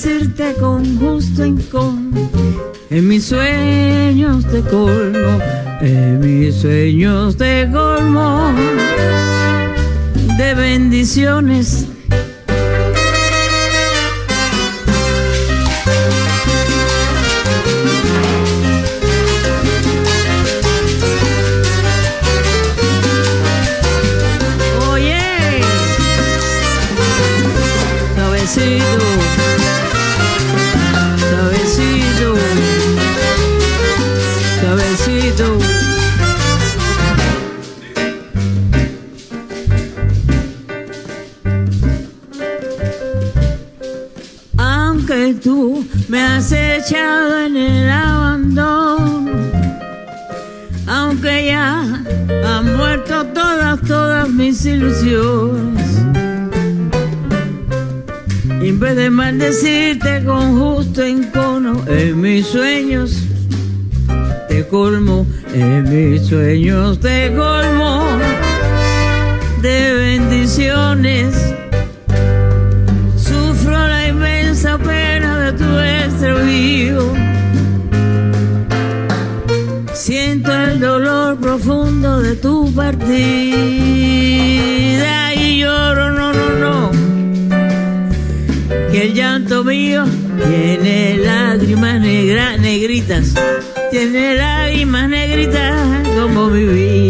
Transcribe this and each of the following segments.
Maldecirte con justo encono, en mis sueños te colmo, en mis sueños te colmo. De bendiciones has echado en el abandono, aunque ya han muerto todas, todas mis ilusiones. en vez de maldecirte con justo encono, en mis sueños te colmo, en mis sueños te colmo de bendiciones Siento el dolor profundo de tu partida y lloro, no, no, no. Que el llanto mío tiene lágrimas negras, negritas, tiene lágrimas negritas como mi vida.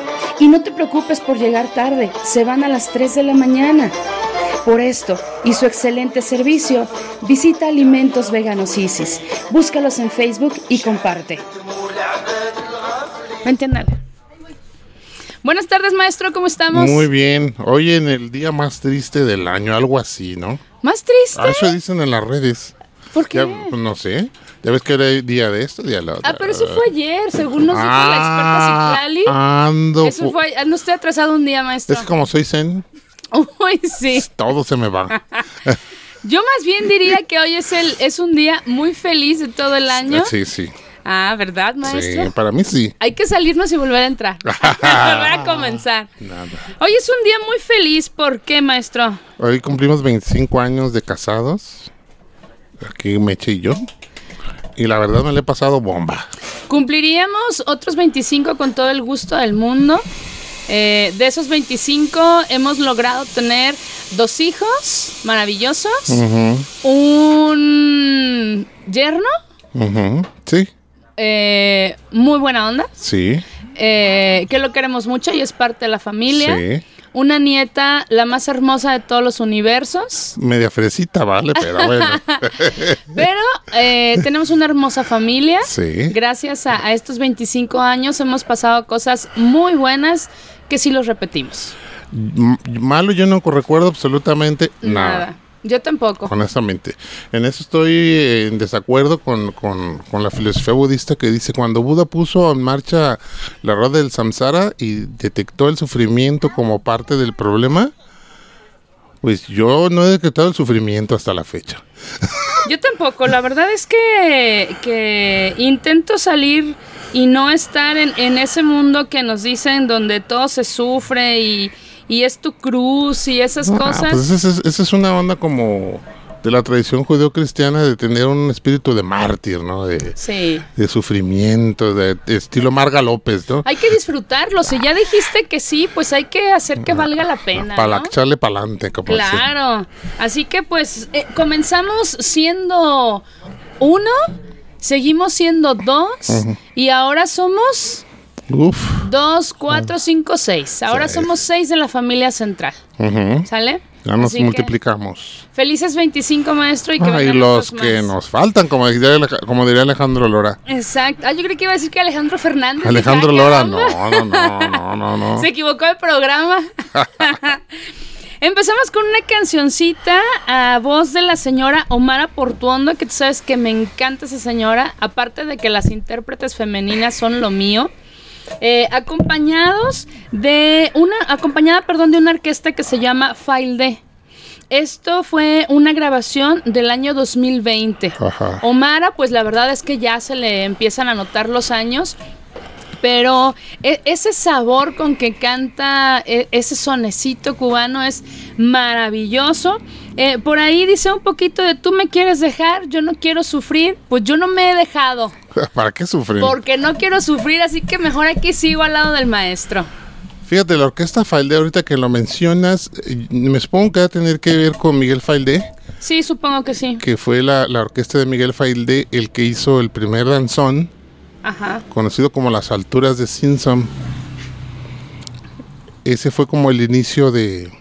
Y no te preocupes por llegar tarde, se van a las 3 de la mañana. Por esto y su excelente servicio, visita Alimentos Veganos Isis. Búscalos en Facebook y comparte. Vente, ándale. Buenas tardes, maestro, ¿cómo estamos? Muy bien. Hoy en el día más triste del año, algo así, ¿no? ¿Más triste? Ah, eso dicen en las redes. ¿Por qué? Ya, pues, no sé. Ya ves que era el día de esto, día de la Ah, pero eso fue ayer, según nos dijo la experta Citlali. Ah, ando. Eso fu- fue, ah, no estoy atrasado un día, maestro. Es que como soy zen, Uy, sí. todo se me va. Yo más bien diría que hoy es el es un día muy feliz de todo el año. Sí, sí. Ah, ¿verdad, Sí, maestro? para mí sí. Hay que salirnos y volver a entrar. volver a comenzar. Nada. Hoy es un día muy feliz. ¿Por qué, maestro? Hoy cumplimos 25 años de casados. Aquí Meche y yo. Y la verdad me le he pasado bomba. Cumpliríamos otros 25 con todo el gusto del mundo. Eh, de esos 25 hemos logrado tener dos hijos maravillosos, un yerno. Sí, eh, muy buena onda, sí, eh, que lo queremos mucho y es parte de la familia. sí. Una nieta, la más hermosa de todos los universos. Media fresita, vale, pero bueno. Pero eh, tenemos una hermosa familia. Sí. Gracias a, a estos 25 años hemos pasado cosas muy buenas que sí los repetimos. Malo yo no recuerdo absolutamente nada. Nada. Yo tampoco. Honestamente. En eso estoy eh, en desacuerdo con, con- con la filosofía budista que dice cuando Buda puso en marcha la rueda del samsara y detectó el sufrimiento como parte del problema, pues yo no he detectado el sufrimiento hasta la fecha. Yo tampoco. La verdad es que, que intento salir y no estar en, en ese mundo que nos dicen donde todo se sufre y, y es tu cruz y esas Ah, cosas. pues esa es, esa es una onda como de la tradición judeo-cristiana de tener un espíritu de mártir, ¿no? De, Sí. de sufrimiento, de, de estilo Marga López, ¿no? Hay que disfrutarlo. Si ya dijiste que sí, pues hay que hacer que valga la pena. Para ¿no? echarle para adelante, como. Claro. Así que pues eh, comenzamos siendo uno, seguimos siendo dos y ahora somos Uf. dos, cuatro, cinco, seis. Ahora somos seis de la familia central. Ujú. ¿Sale? Ya nos Así multiplicamos. felices 25, maestro, y que Ah, y los que nos faltan, como diría, como diría Alejandro Lora. Exacto. Ah, yo creo que iba a decir que Alejandro Fernández. Alejandro ah, Lora, no, no, no, no, no, no. Se equivocó el programa. Empezamos con una cancioncita a voz de la señora Omara Portuondo, que tú sabes que me encanta esa señora, aparte de que las intérpretes femeninas son lo mío. Eh, acompañados de una, acompañada, perdón, de una orquesta que se llama File D. Esto fue una grabación del año 2020. Ajá. Omara, pues la verdad es que ya se le empiezan a notar los años, pero e- ese sabor con que canta e- ese sonecito cubano es maravilloso. Eh, por ahí dice un poquito de tú me quieres dejar, yo no quiero sufrir, pues yo no me he dejado, ¿Para qué sufrir? porque no quiero sufrir, así que mejor aquí sigo al lado del maestro. Fíjate, la orquesta Failde, ahorita que lo mencionas, eh, me supongo que va a tener que ver con Miguel Failde, Sí, supongo que sí. que fue la, la orquesta de Miguel Failde el que hizo el primer danzón, Ajá. conocido como Las Alturas de Simpson. Ese fue como el inicio de,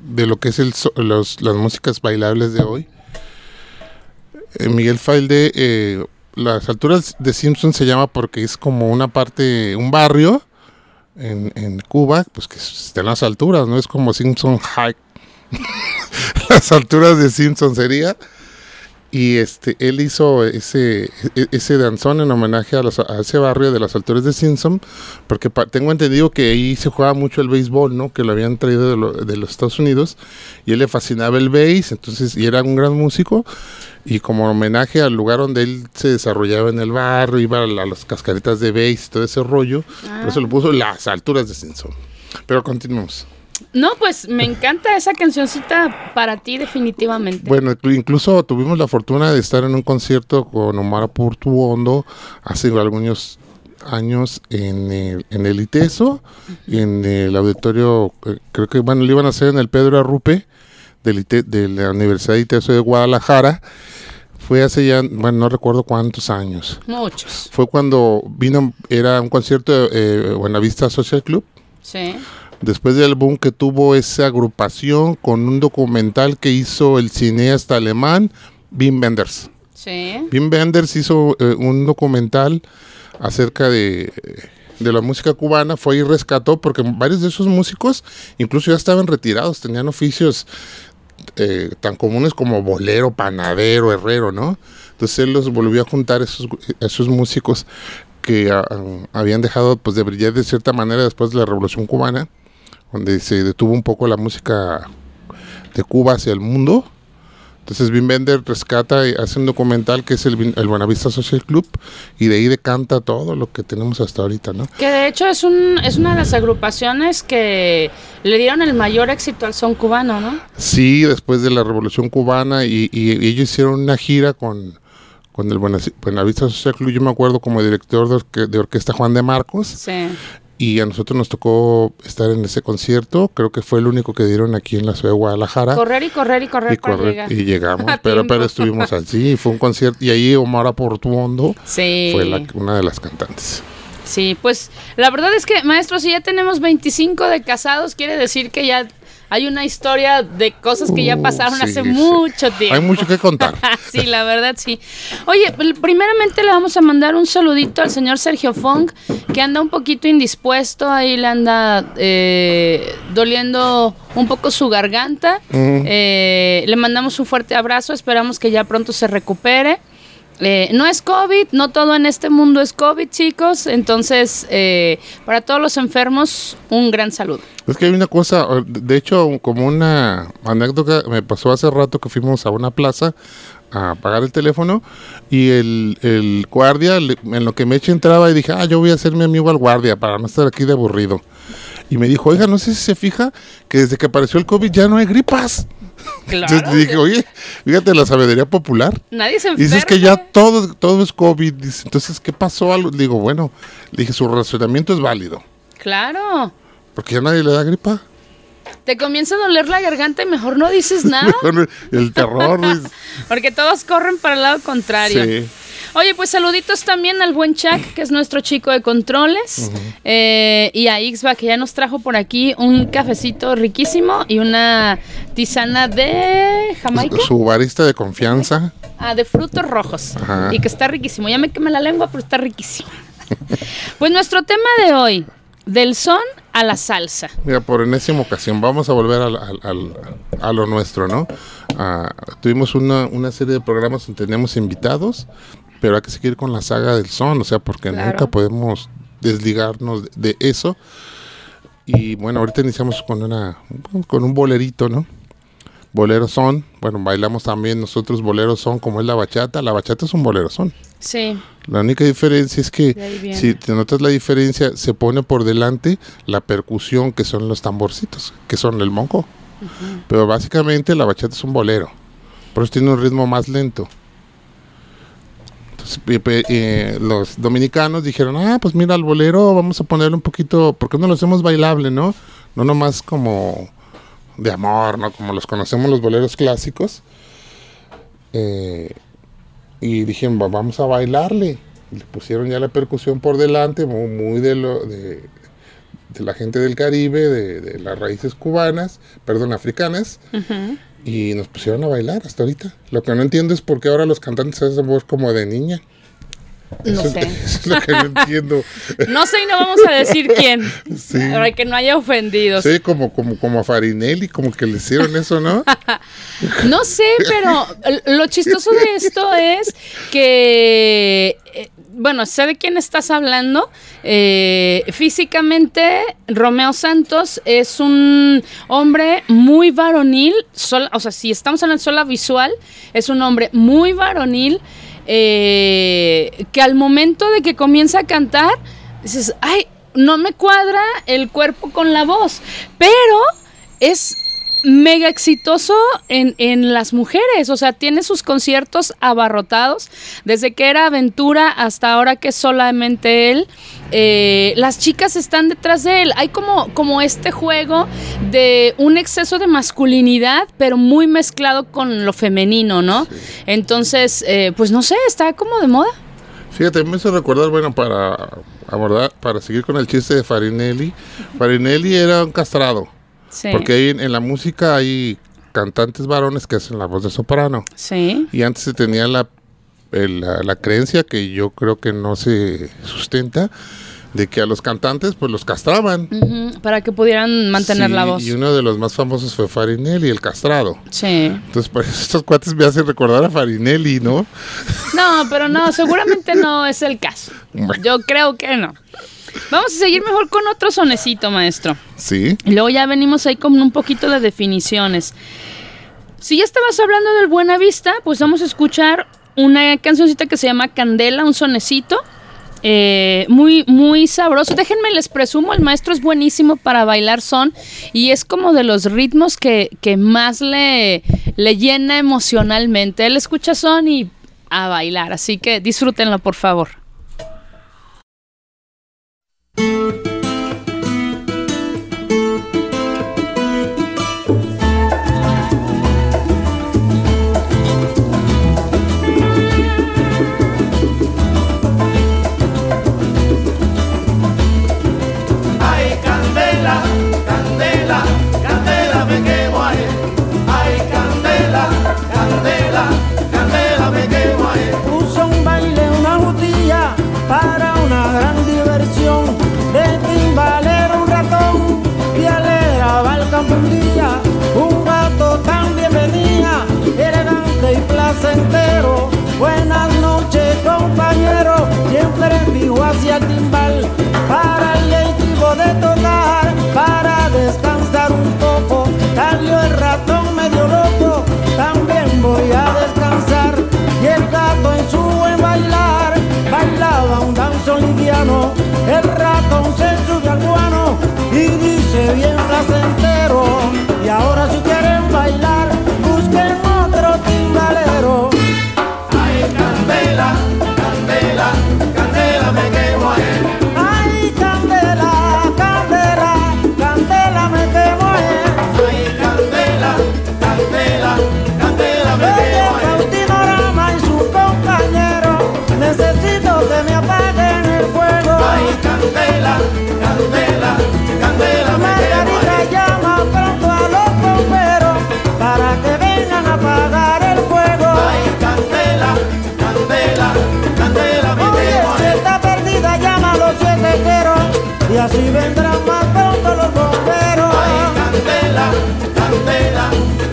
de lo que es el, so- los, las músicas bailables de hoy. Eh, Miguel Failde, eh, Las Alturas de Simpson se llama porque es como una parte, un barrio en, en Cuba, pues que está en las alturas, ¿no? Es como Simpson High. las alturas de Simpson sería. Y este, él hizo ese, e- ese danzón en homenaje a, los- a ese barrio de las alturas de Simpson, porque pa- tengo entendido que ahí se jugaba mucho el béisbol, ¿no? Que lo habían traído de, lo- de los Estados Unidos y él le fascinaba el béis, entonces, y era un gran músico. Y como homenaje al lugar donde él se desarrollaba en el barrio, iba a, la- a las cascaritas de béis y todo ese rollo, por eso le puso las alturas de Simpson. Pero continuemos. No, pues me encanta esa cancioncita para ti definitivamente. Bueno, inclu- incluso tuvimos la fortuna de estar en un concierto con Omar Portuondo hace algunos años en el, en el ITESO, en el auditorio, eh, creo que bueno, lo iban a hacer en el Pedro Arrupe del ITE de la Universidad de ITESO de Guadalajara. Fue hace ya, bueno, no recuerdo cuántos años. Muchos. Fue cuando vino, era un concierto de eh, Buenavista Social Club. Sí. Después del boom que tuvo esa agrupación con un documental que hizo el cineasta alemán Wim Wenders. Sí. Wim Wenders hizo eh, un documental acerca de, de la música cubana, fue y rescató, porque varios de esos músicos incluso ya estaban retirados, tenían oficios eh, tan comunes como bolero, panadero, herrero, ¿no? Entonces él los volvió a juntar esos, esos músicos que ah, ah, habían dejado pues de brillar de cierta manera después de la Revolución Cubana, donde se detuvo un poco la música de Cuba hacia el mundo. Entonces Wim Wenders rescata y hace un documental que es el, el Buenavista Social Club y de ahí decanta todo lo que tenemos hasta ahorita, ¿no? Que de hecho es, un, es una de las agrupaciones que le dieron el mayor éxito al son cubano, ¿no? Sí, después de la Revolución Cubana y, y- y ellos hicieron una gira con, con el Buena- Buenavista Social Club, yo me acuerdo como director de, orque- de orquesta Juan de Marcos Sí. Y a nosotros nos tocó estar en ese concierto, creo que fue el único que dieron aquí en la ciudad de Guadalajara. Correr y correr y correr y, para correr- llegar. y llegamos, pero, pero estuvimos allí, fue un concierto y ahí Omar Portuondo Sí. fue la- una de las cantantes. Sí, pues la verdad es que, maestro, si ya tenemos 25 de casados, quiere decir que ya hay una historia de cosas que ya Uh, pasaron sí, hace sí. mucho tiempo. Hay mucho que contar. sí, la verdad sí. Oye, pr- primeramente le vamos a mandar un saludito al señor Sergio Fong, que anda un poquito indispuesto, ahí le anda eh, doliendo un poco su garganta. Eh, le mandamos un fuerte abrazo, esperamos que ya pronto se recupere. Eh, no es COVID, no todo en este mundo es COVID, chicos. Entonces, eh, para todos los enfermos, un gran saludo. Es que hay una cosa, de hecho, como una anécdota, me pasó hace rato que fuimos a una plaza a pagar el teléfono y el, el guardia, en lo que me eche entraba y dije, ah, yo voy a hacer mi amigo al guardia para no estar aquí de aburrido. Y me dijo, oiga, no sé si se fija que desde que apareció el COVID ya no hay gripas. Entonces dije, oye, fíjate la sabiduría popular. Nadie se enferma. Dices que ya todo, todo es COVID. Dice, entonces, ¿qué pasó? Algo- Digo, bueno, le dije, su razonamiento es válido. Claro. Porque ya nadie le da gripa. Te comienza a doler la garganta y mejor no dices nada. el terror. Porque todos corren para el lado contrario. sí. Oye, pues saluditos también al buen Chuck, que es nuestro chico de controles. eh, y a Ixba, que ya nos trajo por aquí un cafecito riquísimo y una tisana de Jamaica. Su barista de confianza. Ah, de frutos rojos. Ajá. Y que está riquísimo. Ya me quemé la lengua, pero está riquísimo. pues nuestro tema de hoy, del son a la salsa. Mira, por enésima ocasión, vamos a volver al- al- al- a lo nuestro, ¿no? Ah, tuvimos una, una serie de programas donde teníamos invitados, pero hay que seguir con la saga del son, o sea, porque Claro. nunca podemos desligarnos de, de eso. Y bueno, ahorita iniciamos con una con un bolerito, ¿no? Bolero son, bueno, bailamos también nosotros bolero son como es la bachata, la bachata es un bolero son. Sí. La única diferencia es que si te notas la diferencia, se pone por delante la percusión que son los tamborcitos, que son el monco. Pero básicamente la bachata es un bolero. Por eso tiene un ritmo más lento. Eh, los dominicanos dijeron, ah, pues mira, al bolero vamos a ponerle un poquito, ¿por qué no lo hacemos bailable, no? No nomás como de amor, ¿no? Como los conocemos los boleros clásicos. Eh, y dijeron, "Va- vamos a bailarle. Le pusieron ya la percusión por delante, muy, de, lo, de, la gente del Caribe, de, las raíces cubanas, perdón, africanas, y nos pusieron a bailar hasta ahorita. Lo que no entiendo es por qué ahora los cantantes hacen voz como de niña. No Eso, sé. eso es lo que no entiendo. No sé y no vamos a decir quién. Sí. Para que no haya ofendidos. Sí, como, como, como a Farinelli, como que le hicieron eso, ¿no? No sé, pero lo chistoso de esto es que, eh, bueno, sé de quién estás hablando. Eh, físicamente, Romeo Santos es un hombre muy varonil. sol- o sea, si estamos hablando de sola visual, es un hombre muy varonil. eh, que al momento de que comienza a cantar, dices, ay, no me cuadra el cuerpo con la voz. Pero es mega exitoso en, en las mujeres, o sea, tiene sus conciertos abarrotados, desde que era Aventura hasta ahora que es solamente él. Eh, las chicas están detrás de él. Hay como, como este juego de un exceso de masculinidad, pero muy mezclado con lo femenino, ¿no? Entonces, eh, pues no sé, está como de moda. Fíjate, me hizo recordar, bueno, para abordar, para seguir con el chiste de Farinelli. Farinelli era un castrado. Sí. Porque ahí en, la música hay cantantes varones que hacen la voz de soprano. Sí. Y antes se tenía la, la, la creencia que yo creo que no se sustenta de que a los cantantes pues los castraban. Para que pudieran mantener Sí, la voz. Y uno de los más famosos fue Farinelli, el castrado. Sí. Entonces, por eso estos cuates me hacen recordar a Farinelli, ¿no? No, pero no, seguramente no es el caso. Yo creo que no. Vamos a seguir mejor con otro sonecito, maestro. Sí. Y luego ya venimos ahí con un poquito de definiciones. Si ya estabas hablando del Buena Vista, pues vamos a escuchar una cancioncita que se llama Candela, un sonecito. eh, muy, muy sabroso. Déjenme les presumo, el maestro es buenísimo para bailar son y es como de los ritmos que, que más le, le llena emocionalmente. Él escucha son y a bailar, así que disfrútenlo por favor. El timbal. Para el equipo de tocar, para descansar un poco. Salió el ratón medio loco, también voy a descansar. Y el gato en su buen bailar, bailaba un danzo liviano. El ratón se sube al guano y dice bien placentero. Y ahora si quieren bailar, el fuego. Ay, candela, candela, candela me Margarita ahí. llama pronto a los bomberos para que vengan a apagar el fuego. Ay, candela, candela, candela me Oye, quemo si está perdida, llama a los siete ceros y así vendrán más pronto los bomberos. Ay, candela, candela,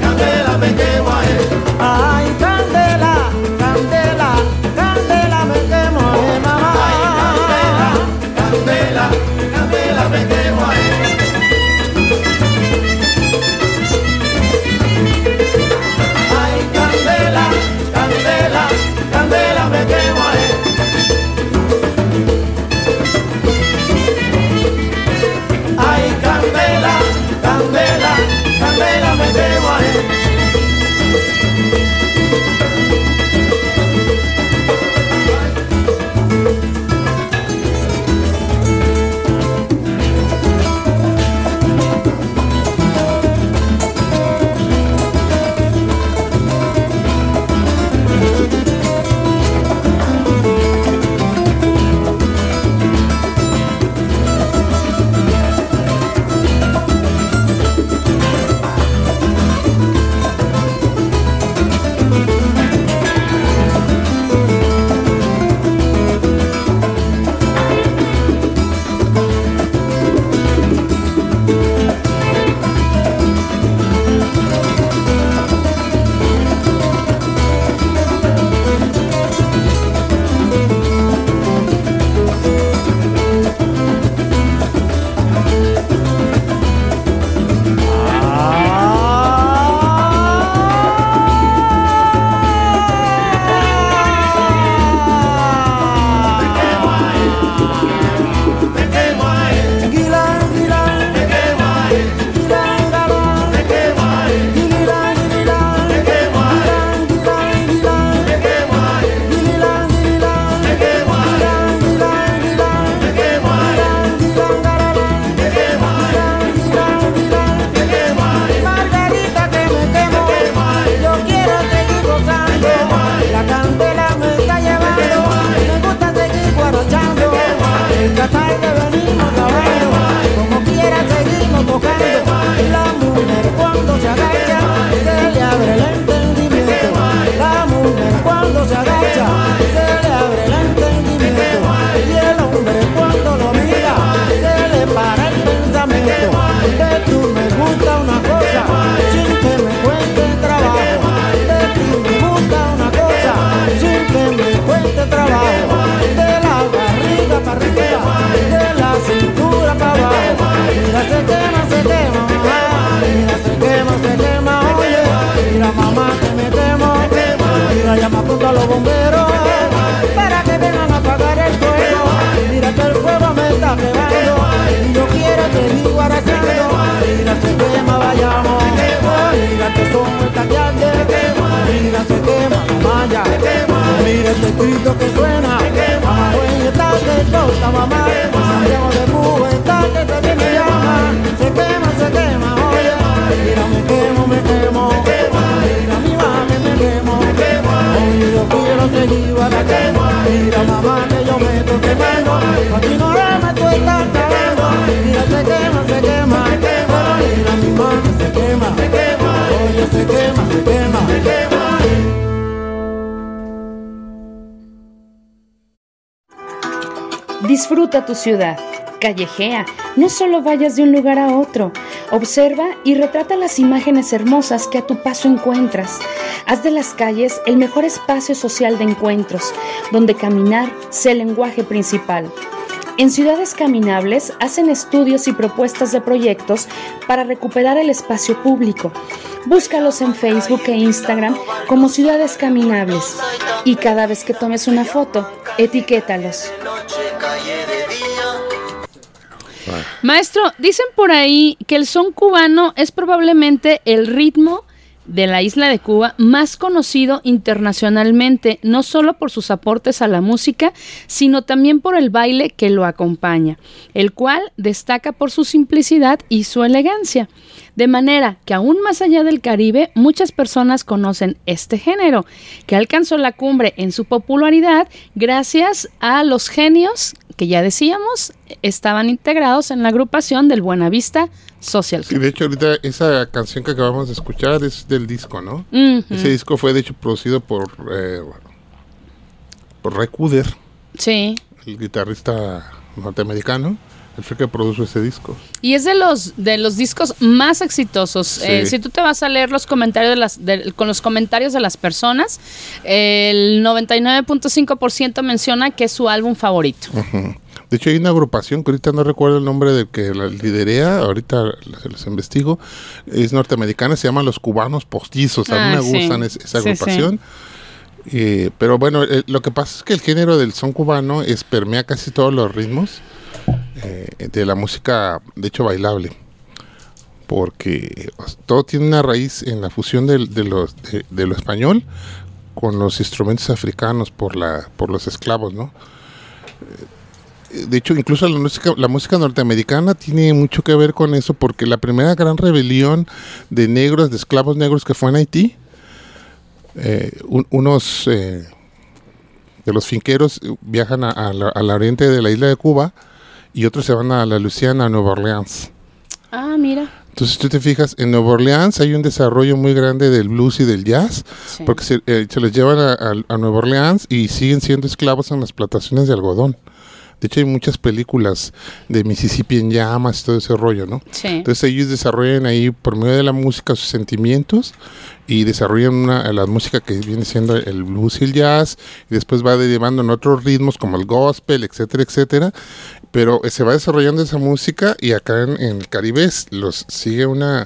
candela me Se quema, vayamos. El se quema. Mira que suena. En esta que mamá. De cubo, que me. Se quema, se quema, oye. Mira, me quemo, me quemo. Mira, mi madre, me quemo. Oye, yo quiero seguir quemo. Mira, mamá, que yo me estoy quemando. Aquí no le meto estar cagando. Mira, se quema, se quema. Pero mira, mi mamá se quema. Oye, se quema, se quema. Disfruta tu ciudad. Callejea, no solo vayas de un lugar a otro. Observa y retrata las imágenes hermosas que a tu paso encuentras. Haz de las calles el mejor espacio social de encuentros, donde caminar sea el lenguaje principal. En Ciudades Caminables hacen estudios y propuestas de proyectos para recuperar el espacio público. Búscalos en Facebook e Instagram como Ciudades Caminables y cada vez que tomes una foto, etiquétalos. Maestro, dicen por ahí que el son cubano es probablemente el ritmo de la isla de Cuba más conocido internacionalmente, no solo por sus aportes a la música, sino también por el baile que lo acompaña, el cual destaca por su simplicidad y su elegancia. De manera que aún más allá del Caribe, muchas personas conocen este género, que alcanzó la cumbre en su popularidad gracias a los genios que ya decíamos estaban integrados en la agrupación del Buenavista Social Sí, Club. de hecho, ahorita esa canción que acabamos de escuchar es del disco, ¿no? Ese disco fue, de hecho, producido por, eh, por Ray Cooder, Sí. el guitarrista norteamericano. Él fue el que produjo ese disco. Y es de los de los discos más exitosos. Sí. Eh, si tú te vas a leer los comentarios de las de- con los comentarios de las personas, el 99.5% menciona que es su álbum favorito. Ujú. De hecho, hay una agrupación que ahorita no recuerdo el nombre del que la liderea, ahorita se los investigo, es norteamericana, se llama Los Cubanos Postizos. A mí Ah, me gustan es- esa Sí, agrupación. Eh, pero bueno, eh, lo que pasa es que el género del son cubano es permea casi todos los ritmos eh, de la música, de hecho, bailable. Porque todo tiene una raíz en la fusión del- de, los, de, de lo español con los instrumentos africanos por, la, por los esclavos, ¿no? De hecho, incluso la música, la música norteamericana tiene mucho que ver con eso, porque la primera gran rebelión de negros, de esclavos negros que fue en Haití, eh, un- unos eh, de los finqueros viajan a, a la, al oriente de la isla de Cuba y otros se van a la Luisiana, a Nueva Orleans. Ah, mira. Entonces, tú te fijas, en Nueva Orleans hay un desarrollo muy grande del blues y del jazz, Sí. porque se, eh, se los llevan a Nueva Orleans y siguen siendo esclavos en las plantaciones de algodón. De hecho, hay muchas películas de Mississippi en llamas y todo ese rollo, ¿no? Sí. Entonces ellos desarrollan ahí por medio de la música sus sentimientos y desarrollan una, la música que viene siendo el blues y el jazz y después va derivando en otros ritmos como el gospel, etcétera, etcétera. Pero eh, se va desarrollando esa música y acá en, en el Caribe los sigue una...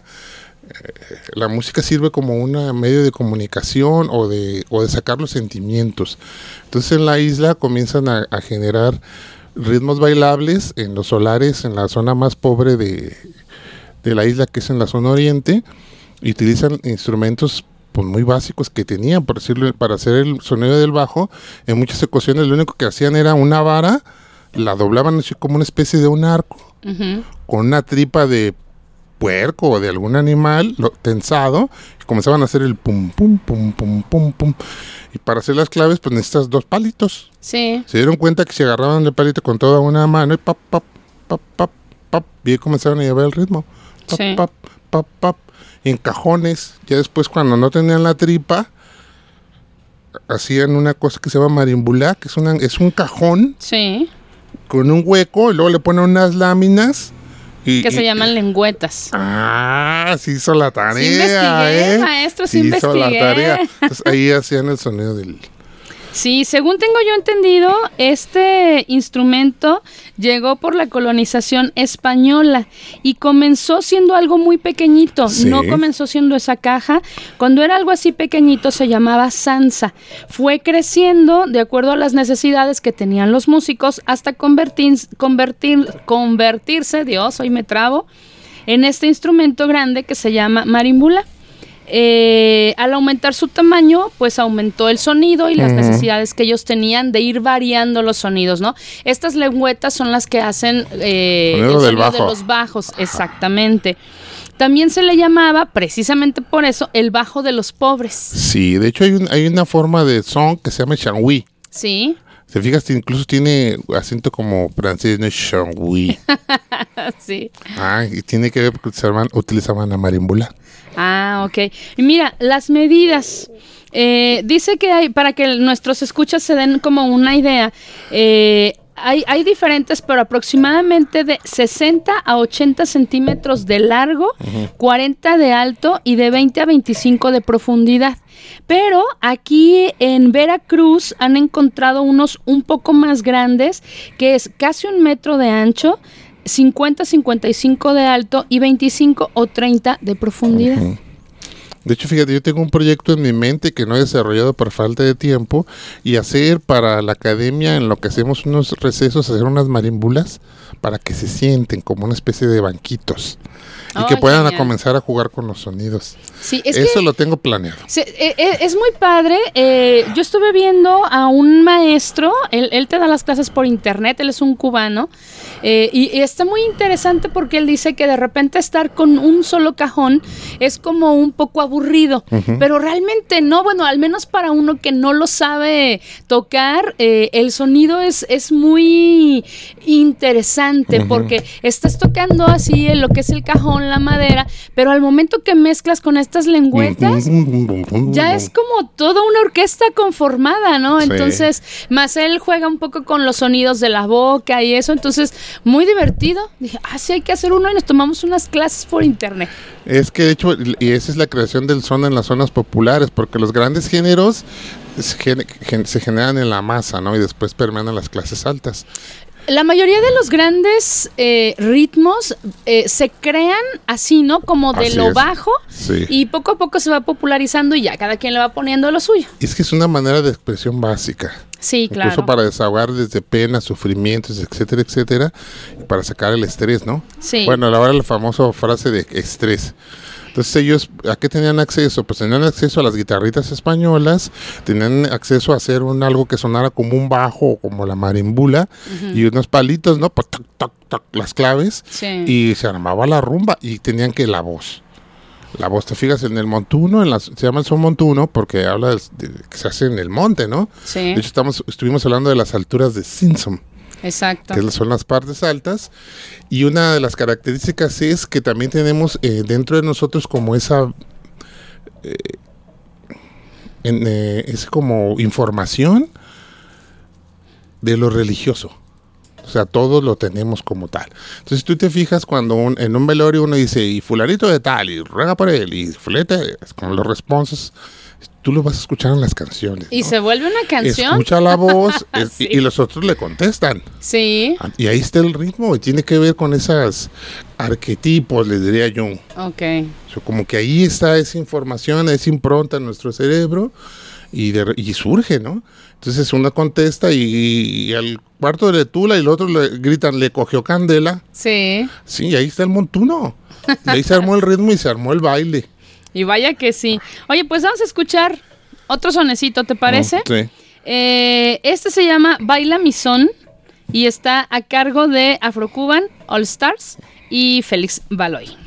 eh, la música sirve como un medio de comunicación o de, o de sacar los sentimientos. Entonces en la isla comienzan a, a generar ritmos bailables en los solares, en la zona más pobre de, de la isla, que es en la zona oriente, y utilizan instrumentos pues, muy básicos que tenían, por decirlo, para hacer el sonido del bajo. En muchas ocasiones lo único que hacían era una vara, la doblaban así como una especie de un arco, con una tripa de puerco o de algún animal lo, tensado, y comenzaban a hacer el pum, pum, pum, pum, pum, pum. Y para hacer las claves, pues necesitas dos palitos. Sí. Se dieron cuenta que se agarraban el palito con toda una mano y pap, pap, pap, pap, pap, y ahí comenzaron a llevar el ritmo. Pap, Sí. pap, pap, pap, en cajones. Ya después, cuando no tenían la tripa, hacían una cosa que se llama marimbulá, que es, una, es un cajón Sí. con un hueco y luego le ponen unas láminas. Y, Que se y- llaman lengüetas. Ah, sí hizo la tarea. investigué, ¿eh? maestro, sí hizo la investigué. tarea. Entonces, ahí hacían el sonido del. Sí, según tengo yo entendido, este instrumento llegó por la colonización española y comenzó siendo algo muy pequeñito, Sí. no comenzó siendo esa caja. Cuando era algo así pequeñito se llamaba sansa. Fue creciendo de acuerdo a las necesidades que tenían los músicos hasta convertir, convertir, convertirse, Dios, hoy me trabo, en este instrumento grande que se llama marimbula. Eh, al aumentar su tamaño, pues aumentó el sonido y las necesidades que ellos tenían de ir variando los sonidos, ¿no? Estas lengüetas son las que hacen eh, Sonido el del sonido de los bajos, exactamente. También se le llamaba, precisamente por eso, el bajo de los pobres. Sí, de hecho hay, un- hay una forma de son que se llama changui. Sí, Te fijas, incluso tiene acento como francés, no es changui. sí. ah, y tiene que ver porque utilizaban, utilizaban la marimbula. Ah, ok. Y mira, las medidas. Eh, dice que hay, para que nuestros escuchas se den como una idea, eh, hay, hay diferentes, pero aproximadamente de 60 a 80 centímetros de largo, 40 de alto y de 20 a 25 de profundidad. Pero aquí en Veracruz han encontrado unos un poco más grandes, que es casi un metro de ancho, 50, 55 de alto y 25 o 30 de profundidad. De hecho, fíjate, yo tengo un proyecto en mi mente que no he desarrollado por falta de tiempo y hacer para la academia en lo que hacemos unos recesos, hacer unas marimbulas para que se sienten como una especie de banquitos y Oh, que puedan genial. comenzar a jugar con los sonidos. Sí, es Eso que lo tengo planeado. e- e- es muy padre. eh, yo estuve viendo a un maestro, él, él te da las clases por internet, él es un cubano, eh, y, y está muy interesante porque él dice que de repente estar con un solo cajón es como un poco aburrido, pero realmente no, bueno, al menos para uno que no lo sabe tocar, eh, el sonido es, es muy interesante porque estás tocando así en lo que es el cajón, la madera, pero al momento que mezclas con estas lengüetas, ya es como toda una orquesta conformada, ¿no? Sí. Entonces, más él juega un poco con los sonidos de la boca y eso, entonces, muy divertido. Dije, ah, sí, hay que hacer uno y nos tomamos unas clases por internet. Es que de hecho, y esa es la creación del son en las zonas populares, porque los grandes géneros se, gen- gen- se generan en la masa, ¿no? Y después permean las clases altas. La mayoría de los grandes eh, ritmos eh, se crean así, ¿no? Como de Así lo es. bajo Sí. y poco a poco se va popularizando y ya cada quien le va poniendo lo suyo. Es que es una manera de expresión básica. Sí, claro. Incluso para desahogar desde penas, sufrimientos, etcétera, etcétera, para sacar el estrés, ¿no? Sí. Bueno, ahora la famosa frase de estrés. Entonces ellos, ¿a qué tenían acceso? Pues tenían acceso a las guitarritas españolas, tenían acceso a hacer un algo que sonara como un bajo o como la marimbula y unos palitos, ¿no? Pues, toc, toc, toc, las claves Sí. y se armaba la rumba y tenían que la voz. La voz, te fijas, en el montuno, en las, se llama el son montuno porque habla de, que se hace en el monte, ¿no? Sí, De hecho, estamos, estuvimos hablando de las alturas de Simpson, exacto. que son las partes altas. Y una de las características es que también tenemos eh, dentro de nosotros como esa... eh, eh, es como información de lo religioso. O sea, todo lo tenemos como tal. Entonces tú te fijas cuando en un velorio uno dice, y fularito de tal, y ruega por él, y fulete, es con los responsos, tú lo vas a escuchar en las canciones. Y ¿no? se vuelve una canción. Escucha la voz es- Sí. y, y los otros le contestan. Sí, Ah, Y ahí está el ritmo y tiene que ver con esos arquetipos, les diría yo. ok. O sea, como que ahí está esa información, esa impronta en nuestro cerebro y, de y surge, ¿no? Entonces uno contesta y, y al cuarto de Tula y el otro le gritan, le cogió candela. Sí. Sí, y ahí está el montuno. Y ahí se armó el ritmo y se armó el baile. Y vaya que sí. Oye, pues vamos a escuchar otro sonecito, ¿te parece? Sí. Eh, este se llama Baila mi son y está a cargo de Afrocuban All Stars y Félix Baloy.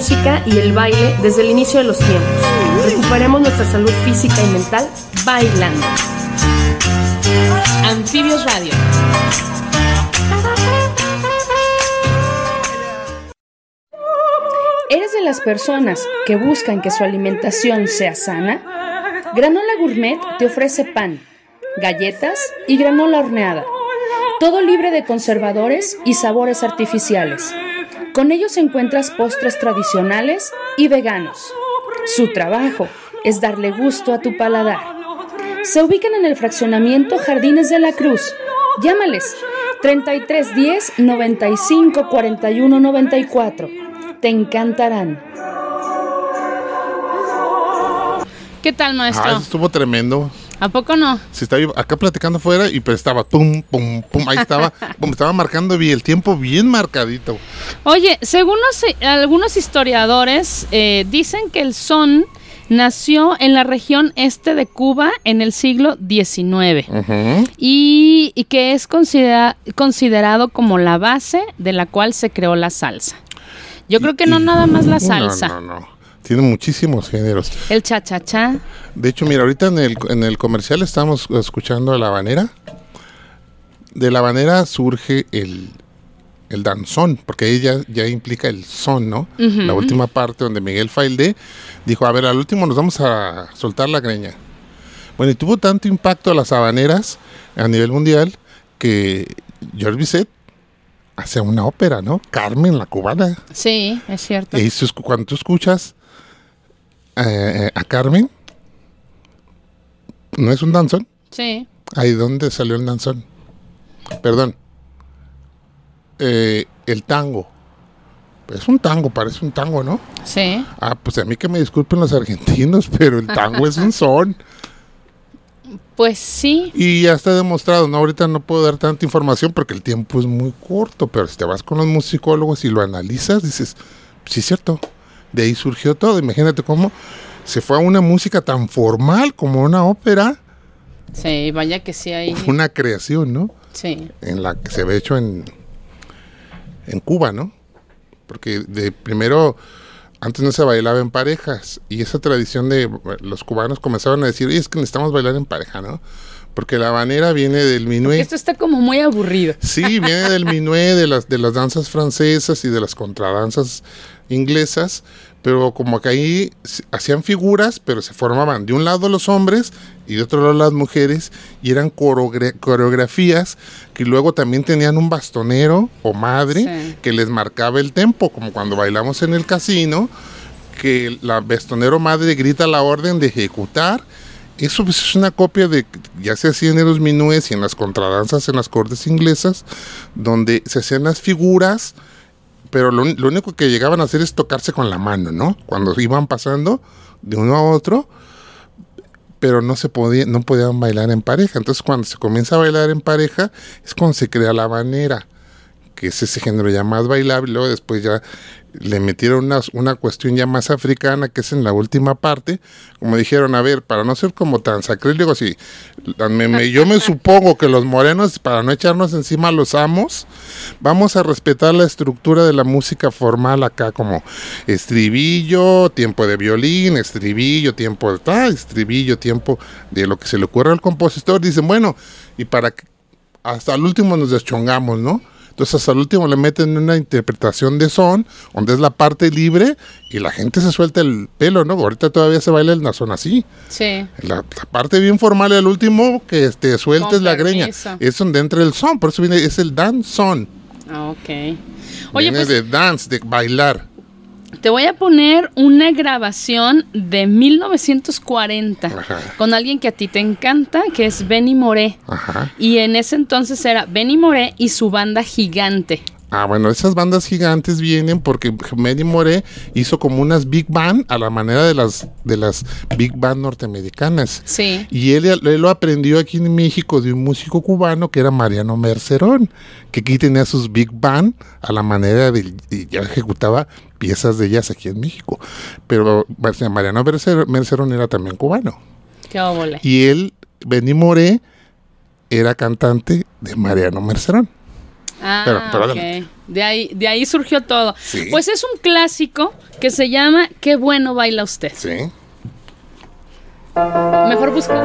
Música y el baile desde el inicio de los tiempos. Recuperemos nuestra salud física y mental bailando. Anfibios Radio. ¿Eres de las personas que buscan que su alimentación sea sana? Granola Gourmet te ofrece pan, galletas y granola horneada. Todo libre de conservadores y sabores artificiales. Con ellos encuentras postres tradicionales y veganos. Su trabajo es darle gusto a tu paladar. Se ubican en el fraccionamiento Jardines de la Cruz. Llámales 3310 95 41 94. Te encantarán. ¿Qué tal, maestro? Ah, estuvo tremendo. ¿A poco no? Se estaba acá platicando afuera y pero estaba pum, pum, pum. Ahí estaba, pum, estaba marcando bien el tiempo bien marcadito. Oye, según los- algunos historiadores, eh, dicen que el son nació en la región este de Cuba en el siglo XIX y, y que es considera- considerado como la base de la cual se creó la salsa. Yo creo que no nada más la No, salsa, No, no, Tiene muchísimos géneros. el cha-cha-cha. De hecho, mira, ahorita en el, en el comercial estamos escuchando a la habanera. De la habanera surge el, el danzón, porque ahí ya, implica el son, ¿no? La última parte donde Miguel Failde dijo, a ver, al último nos vamos a soltar la greña. Bueno, y tuvo tanto impacto a las habaneras a nivel mundial que George Bizet hace una ópera, ¿no? Carmen la cubana. Sí, es cierto. Y cuando tú escuchas eh, eh, a Carmen, ¿no es un danzón? Sí. Ahí dónde salió el danzón. Perdón. Eh, el tango. Es un tango, parece un tango, ¿no? Sí. Ah, pues a mí que me disculpen los argentinos, pero el tango es un son. Pues sí. Y ya está demostrado, ¿no? Ahorita no puedo dar tanta información porque el tiempo es muy corto, pero si te vas con los musicólogos y lo analizas, dices, sí es cierto, de ahí surgió todo. Imagínate cómo se fue a una música tan formal como una ópera, Sí, vaya que sí hay. una creación, ¿no? Sí. En la que se ve hecho en, en Cuba, ¿no? Porque de primero, antes no se bailaba en parejas y esa tradición de los cubanos comenzaron a decir, "Oye, es que necesitamos bailar en pareja, ¿no? Porque la habanera viene del minué. Esto está como muy aburrido. Sí, viene del minué, de las, de las danzas francesas y de las contradanzas inglesas, pero como que ahí hacían figuras, pero se formaban de un lado los hombres y de otro lado las mujeres, y eran coreogra- coreografías que luego también tenían un bastonero o madre Sí. que les marcaba el tempo, como cuando bailamos en el casino, que la bastonero madre grita la orden de ejecutar. Eso pues, es una copia de, ya se hacía en los minués y en las contradanzas en las cortes inglesas, donde se hacían las figuras, pero lo, lo único que llegaban a hacer es tocarse con la mano, ¿no? Cuando iban pasando de uno a otro, pero no se podía, no podían bailar en pareja. Entonces cuando se comienza a bailar en pareja, es cuando se crea la habanera, que es ese género ya más bailable, luego después ya le metieron una, una cuestión ya más africana, que es en la última parte, como dijeron, a ver, para no ser como tan sacrílego, si yo me supongo que los morenos, para no echarnos encima a los amos, vamos a respetar la estructura de la música formal acá, como estribillo, tiempo de violín, estribillo, tiempo de tal, estribillo, tiempo de lo que se le ocurre al compositor. Dicen, bueno, y para que hasta el último nos deschongamos, ¿no? Entonces hasta el último le meten una interpretación de son, donde es la parte libre y la gente se suelta el pelo, ¿no? Ahorita todavía se baila el nazón así. Sí. La, la parte bien formal al último, que te sueltes Con la greña. Es donde entra el son, por eso viene, es el danzón. Ah, Ok. Oye, viene pues de dance, de bailar. Te voy a poner una grabación de 1940 Ajá. con alguien que a ti te encanta, que es Benny Moré. Ajá. Y en ese entonces era Benny Moré y su banda gigante. Ah, bueno, esas bandas gigantes vienen porque Benny Moré hizo como unas big band a la manera de las de las big band norteamericanas. Sí. Y él, él lo aprendió aquí en México de un músico cubano que era Mariano Mercerón, que aquí tenía sus big band a la manera de y ya ejecutaba piezas de jazz aquí en México. Pero Mariano Mercer- Mercerón era también cubano. Qué óvole. Y él, Benny Moré, era cantante de Mariano Mercerón. Ah, Pero-. De ahí, de ahí surgió todo. Sí. Pues es un clásico que se llama Qué bueno baila usted. Sí. Mejor buscar.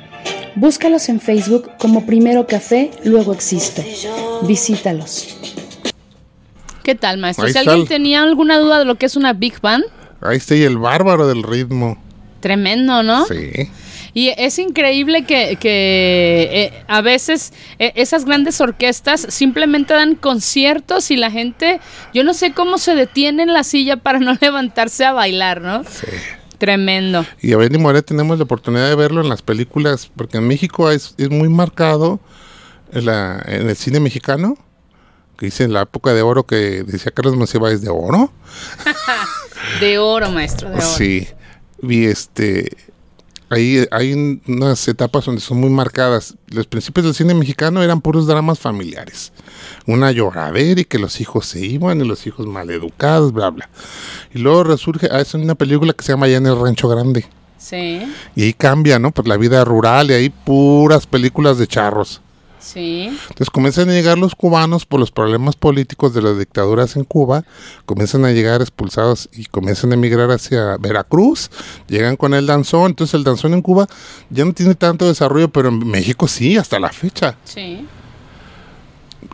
Búscalos en Facebook como Primero Café, luego Existo. Visítalos. ¿Qué tal, maestro? Ahí si alguien el- tenía alguna duda de lo que es una Big Band, Ahí está y el bárbaro del ritmo. tremendo, ¿no? Sí. Y es increíble que, que, eh, a veces eh, esas grandes orquestas simplemente dan conciertos y la gente, yo no sé cómo se detiene en la silla para no levantarse a bailar, ¿no? Tremendo. Y a Benny Moré tenemos la oportunidad de verlo en las películas, porque en México es, es muy marcado en, la- en el cine mexicano, que dice en la época de oro que decía Carlos Monsiváis de oro. De oro, maestro, de oro. Sí. Y este ahí hay unas etapas donde son muy marcadas. Los principios del cine mexicano eran puros dramas familiares. Una lloradera y que los hijos se iban y los hijos maleducados, bla, bla. Y luego resurge, ah, es una película que se llama Ya en el Rancho Grande. Sí. Y ahí cambia, ¿no? Por la vida rural y ahí puras películas de charros. Sí. Entonces comienzan a llegar los cubanos por los problemas políticos de las dictaduras en Cuba, comienzan a llegar expulsados y comienzan a emigrar hacia Veracruz, llegan con el danzón, entonces el danzón en Cuba ya no tiene tanto desarrollo, pero en México sí, hasta la fecha. Sí.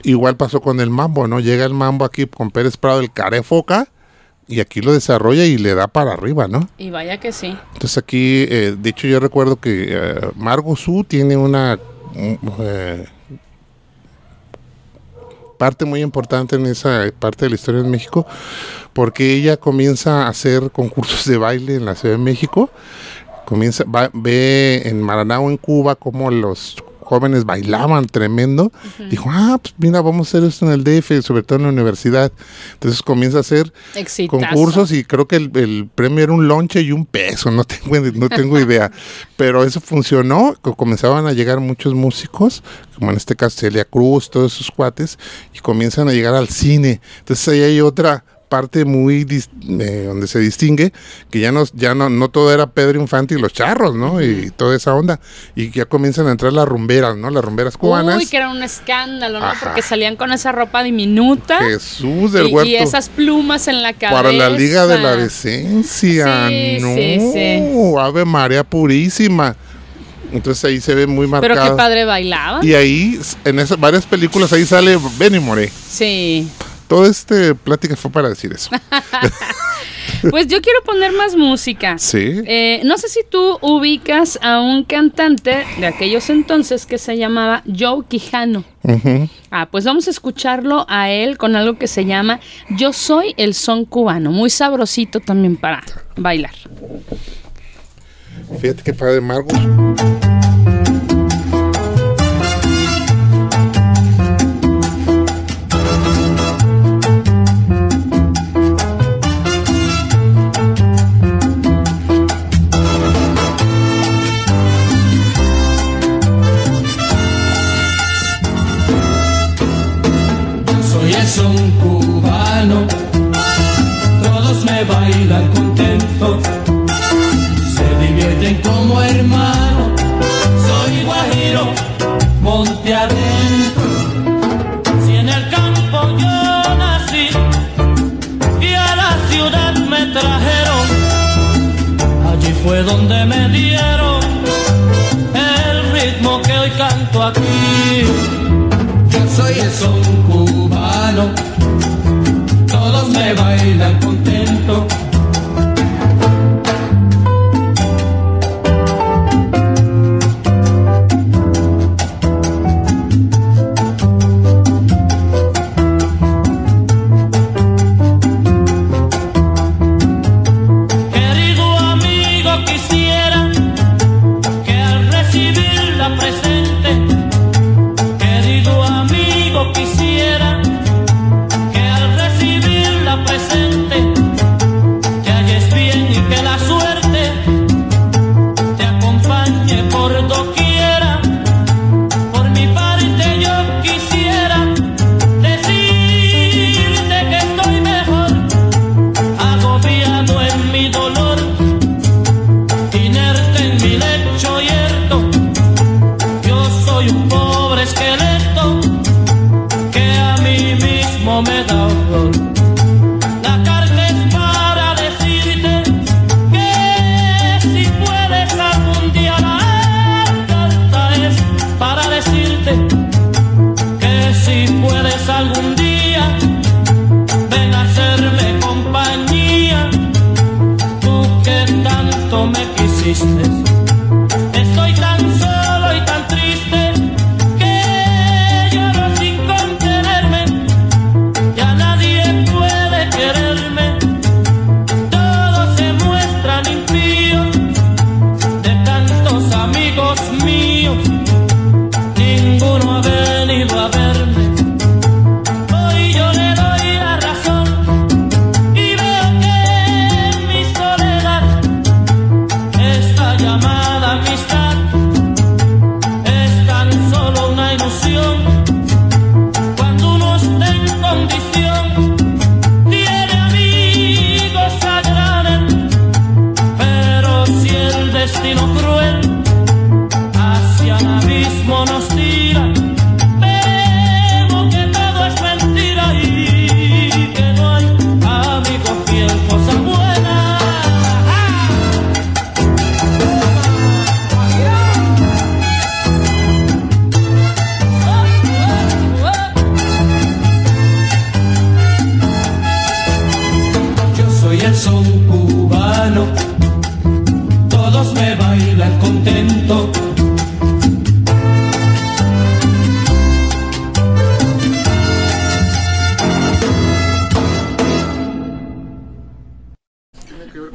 Igual pasó con el mambo, ¿no? Llega el mambo aquí con Pérez Prado, el carefoca, y aquí lo desarrolla y le da para arriba, ¿no? Y vaya que sí. Entonces aquí, eh, de hecho yo recuerdo que eh, Margo Su tiene una mm, eh, parte muy importante en esa parte de la historia de México, porque ella comienza a hacer concursos de baile en la Ciudad de México, comienza, ve en Maranao, en Cuba, cómo los jóvenes bailaban tremendo, dijo, ah, pues mira, vamos a hacer esto en el DF, sobre todo en la universidad. Entonces comienza a hacer Exitazo. concursos y creo que el, el premio era un lonche y un peso, no tengo, no tengo idea. Pero eso funcionó, co- comenzaban a llegar muchos músicos, como en este caso Celia Cruz, todos esos cuates, y comienzan a llegar al cine. Entonces ahí hay otra parte muy eh, donde se distingue que ya no ya no, no todo era Pedro Infante y los charros, ¿no? Y toda esa onda y que ya comienzan a entrar las rumberas, ¿no? Las rumberas cubanas. Uy, que era un escándalo, ¿no? Ajá. Porque salían con esa ropa diminuta. Jesús del y, huerto. y esas plumas en la cabeza. Para la Liga de la Decencia. Sí, no, sí, sí. Ave María Purísima. Entonces ahí se ve muy Pero marcado. qué padre bailaba. Y ahí, en esas varias películas, ahí sale Benny Moré. Sí. Toda esta plática fue para decir eso. Pues yo quiero poner más música. Sí. Eh, no sé si tú ubicas a un cantante de aquellos entonces que se llamaba Joe Quijano. Ujú. Ah, pues vamos a escucharlo a él con algo que se llama Yo soy el son cubano. Muy sabrosito también para bailar. Fíjate qué padre, Margo. Donde me dieron el ritmo que hoy canto aquí.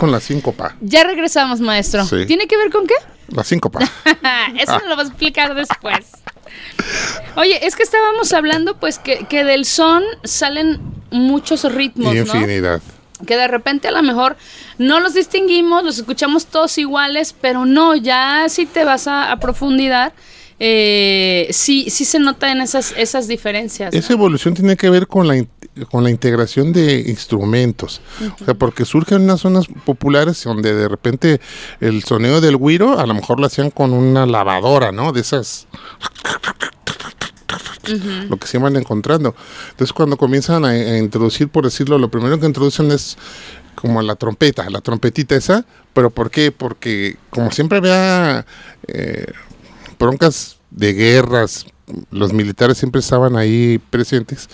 Con la síncopa. Ya regresamos, maestro. Sí. ¿Tiene que ver con qué? La síncopa. Eso me lo vas a explicar después. Oye, es que estábamos hablando, pues, que, que del son salen muchos ritmos, y ¿no? infinidad. que de repente a lo mejor no los distinguimos, los escuchamos todos iguales, pero no, ya si te vas a, a profundidad, eh, sí, sí se notan esas, esas diferencias. ¿no? Esa evolución tiene que ver con la, con la integración de instrumentos. O sea, porque surgen unas zonas populares donde de repente el sonido del güiro a lo mejor lo hacían con una lavadora, ¿no? De esas... Lo que se van encontrando. Entonces, cuando comienzan a, a introducir, por decirlo, lo primero que introducen es como la trompeta, la trompetita esa. ¿Pero por qué? Porque como siempre había eh, broncas de guerras, los militares siempre estaban ahí presentes,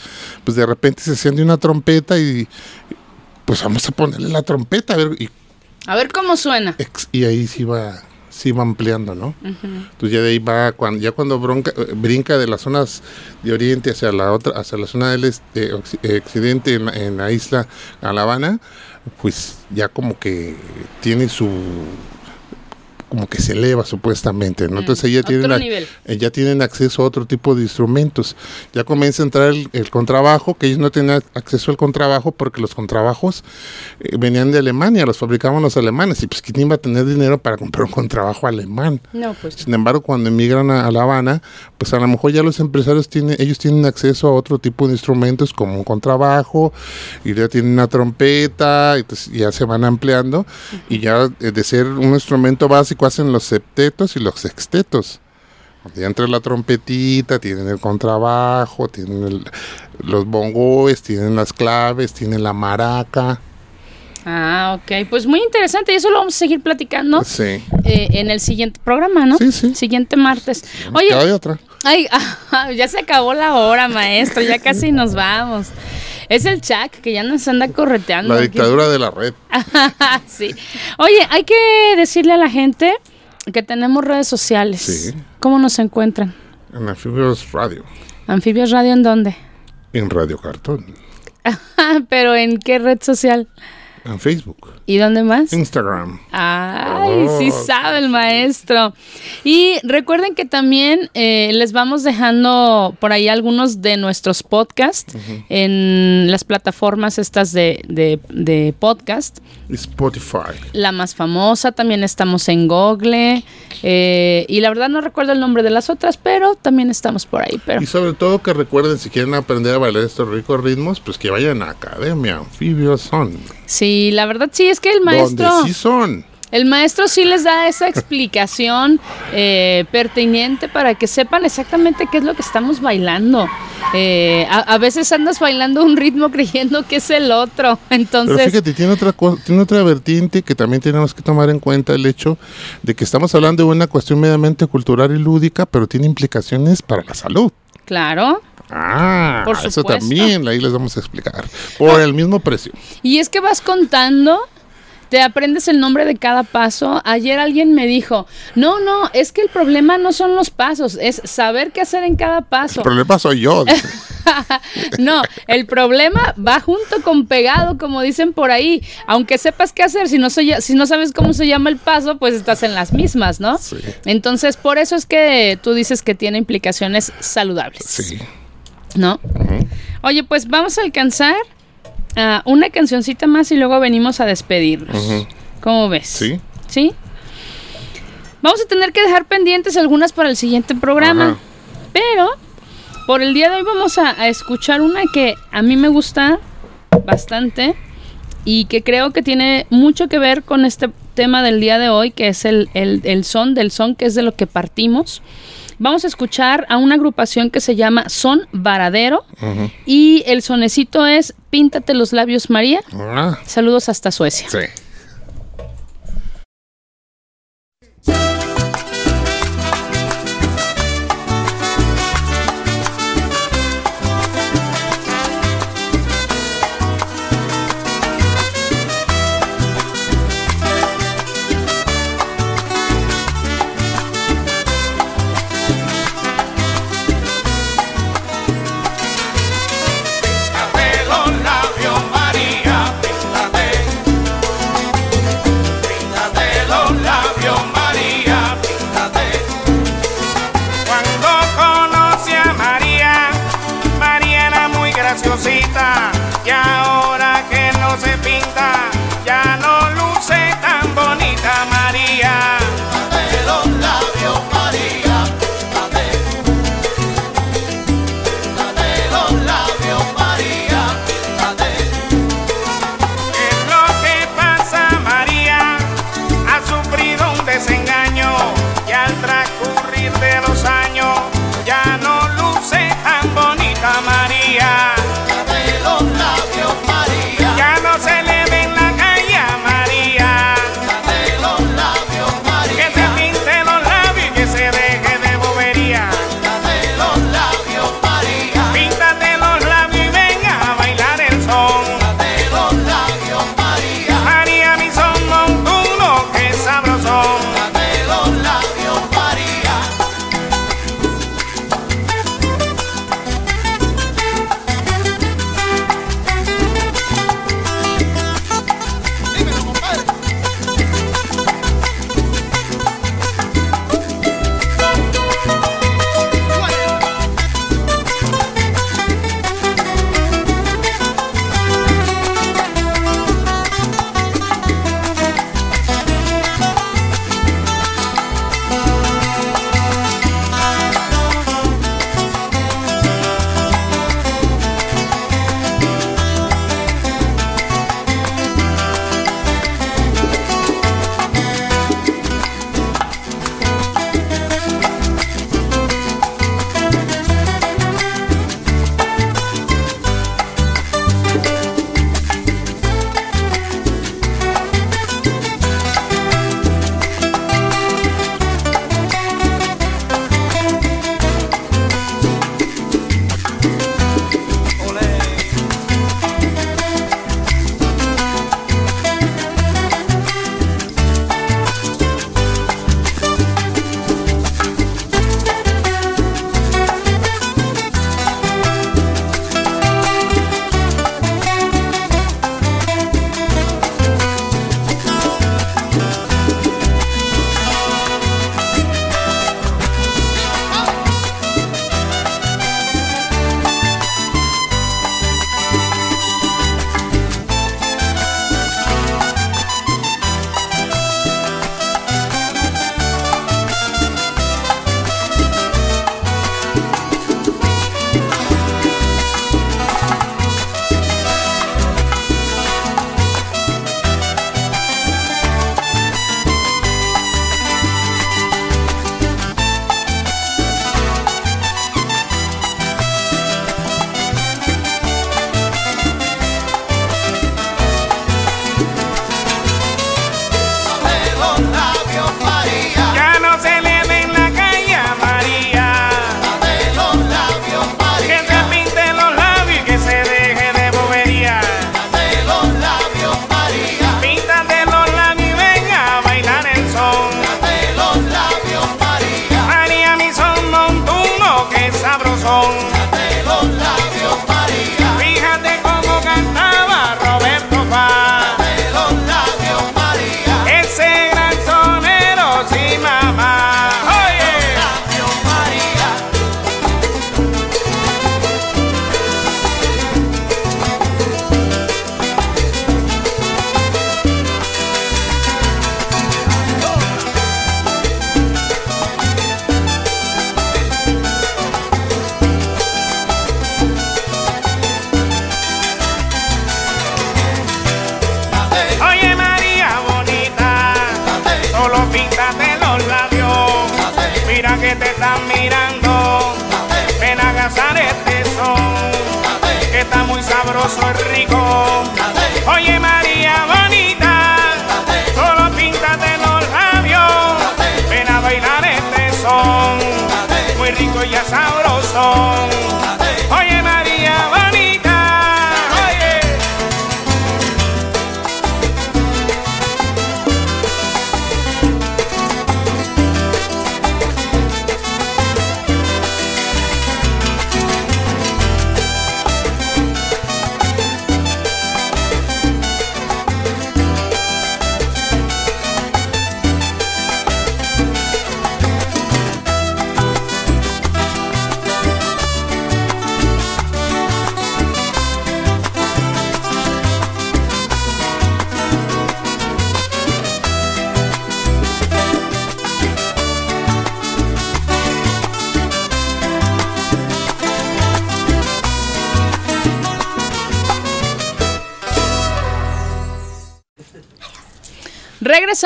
pues de repente se enciende una trompeta y pues vamos a ponerle la trompeta, a ver, y, A ver cómo suena. y ahí sí va, sí va ampliando, ¿no? Entonces ya de ahí va, cuando, ya cuando bronca, brinca de las zonas de oriente hacia la otra, hacia la zona del este, occi- occidente en, la- en la isla, a La Habana, pues ya como que tiene su como que se eleva supuestamente, ¿no? Entonces ya tienen, eh, ya tienen acceso a otro tipo de instrumentos. Ya comienza a entrar el, el contrabajo, que ellos no tenían acceso al contrabajo porque los contrabajos eh, venían de Alemania, los fabricaban los alemanes, y pues quién iba a tener dinero para comprar un contrabajo alemán. No, pues. Sin embargo, cuando emigran a, a La Habana, pues a lo mejor ya los empresarios tienen, ellos tienen acceso a otro tipo de instrumentos como un contrabajo, y ya tienen una trompeta, y entonces ya se van ampliando, y ya eh, de ser un instrumento básico hacen los septetos y los sextetos. Ya entre la trompetita, tienen el contrabajo, tienen el- los bongoes, tienen las claves, tienen la maraca. Ah, ok. Pues muy interesante. Y eso lo vamos a seguir platicando Sí. eh, en el siguiente programa, ¿no? Sí, sí. Siguiente martes. Oye, Oye, hay otra. Ay, ya se acabó la hora, maestro. Ya casi nos vamos. Es el Chuck que ya nos anda correteando. La aquí. dictadura de la red. sí. Oye, hay que decirle a la gente que tenemos redes sociales. Sí. ¿Cómo nos encuentran? En Anfibios Radio. Anfibios Radio en dónde? En Radio Cartón. Pero en qué red social? En Facebook. ¿Y dónde más? Instagram. Ay, sí Oh. sabe el maestro. Y recuerden que también eh, les vamos dejando por ahí algunos de nuestros podcasts en las plataformas estas de, de, de podcast. Spotify. La más famosa, también estamos en Google. eh, y la verdad no recuerdo el nombre de las otras, pero también estamos por ahí. Pero Y sobre todo que recuerden, si quieren aprender a bailar estos ricos ritmos, pues que vayan a Academia Anfibios Son. Sí, la verdad sí es que el maestro... Donde sí son. El maestro sí les da esa explicación eh, pertinente para que sepan exactamente qué es lo que estamos bailando. Eh, a, a veces andas bailando un ritmo creyendo que es el otro. Pero Entonces, fíjate, tiene otra, tiene otra vertiente que también tenemos que tomar en cuenta el hecho de que estamos hablando de una cuestión meramente cultural y lúdica, pero tiene implicaciones para la salud. claro. Ah, Por eso también, ahí les vamos a explicar. Por el mismo precio. Y es que vas contando, te aprendes el nombre de cada paso. Ayer alguien me dijo, no, no, es que el problema no son los pasos, es saber qué hacer en cada paso. El problema soy yo. No, el problema va junto con pegado, como dicen por ahí. Aunque sepas qué hacer, si no, si no sabes cómo se llama el paso, pues estás en las mismas, ¿no? Sí. Entonces, por eso es que tú dices que tiene implicaciones saludables, Sí. ¿No? Oye, pues vamos a alcanzar ah, una cancioncita más y luego venimos a despedirnos. ¿Cómo ves? Sí. ¿Sí? Vamos a tener que dejar pendientes algunas para el siguiente programa. Ajá. Pero por el día de hoy vamos a, a escuchar una que a mí me gusta bastante y que creo que tiene mucho que ver con este tema del día de hoy, que es el, el- el son del son, que es de lo que partimos. Vamos a escuchar a una agrupación que se llama Son Varadero y el sonecito es Píntate los labios María. Saludos hasta Suecia. sí.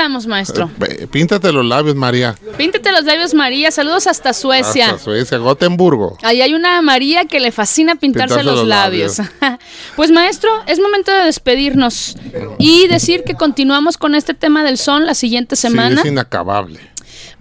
Maestro. Ve, Píntate los labios, María. Píntate los labios, María. Saludos hasta Suecia. Hasta Suecia, Gotemburgo. Ahí hay una María que le fascina pintarse, Pintarse los, los labios. pues maestro, es momento de despedirnos y decir que continuamos con este tema del son la siguiente Sí, semana. es inacabable.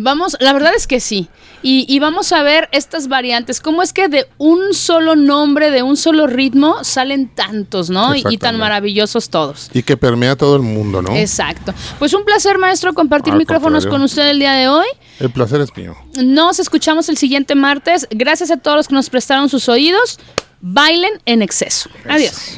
Vamos, la verdad es que sí. Y, y vamos a ver estas variantes. ¿Cómo es que de un solo nombre, de un solo ritmo, salen tantos, ¿no? Y, y tan maravillosos todos. Y que permea todo el mundo, ¿no? Exacto. Pues un placer, maestro, compartir Al micrófonos contrario. con usted el día de hoy. El placer es mío. Nos escuchamos el siguiente martes. Gracias a todos los que nos prestaron sus oídos. Bailen en exceso. Adiós.